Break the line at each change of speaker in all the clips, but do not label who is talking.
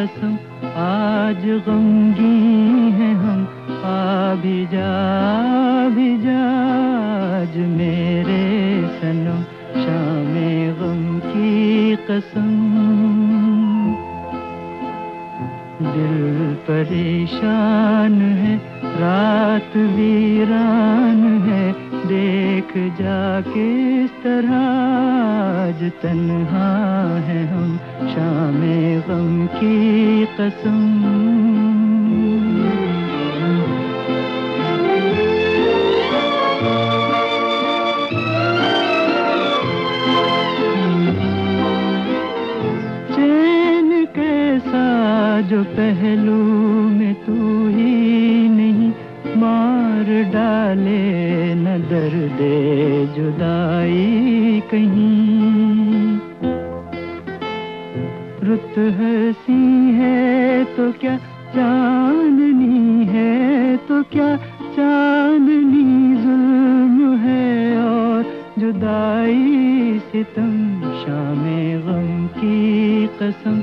आज गमगी हैं हम आ भी जा भी जा मेरे सनम, शाम गम की कसम। दिल परेशान है, रात वीरान है, देख जा किस तरह आज तन्हा है हम, शाम गम की कसम। जो पहलू में तू ही नहीं, मार डाले न दर्द जुदाई कहीं। हसी है तो क्या चांदनी है तो क्या चांदनी जुल्म है और जुदाई सितम शाम गम की कसम,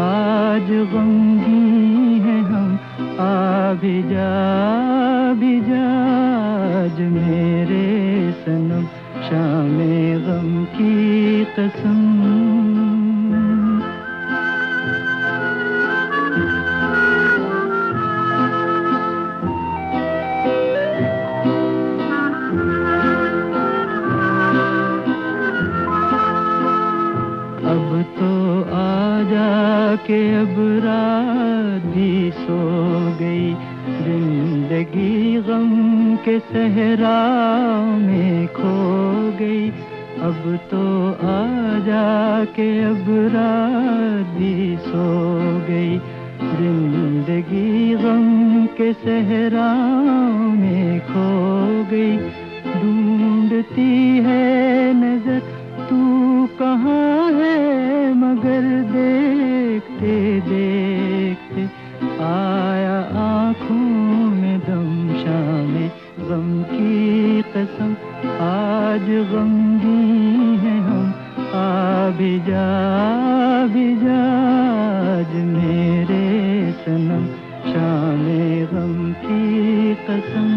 आज गमगी है हम आ भी जा भी जा, आज मेरे सनम, शाम गम की कसम। तो आ जा के अब रात भी सो गई। ज़िंदगी गम के सहरा में खो गई। अब तो आ जा के अब भी सो गई। ज़िंदगी गम के सहरा में खो गई। ढूंढती मगर देखते देखते आया आँखों में दम शामे गम की कसम। आज गम हैं हम आ भी जा भी जाज मेरे सनम। शामे गम की कसम।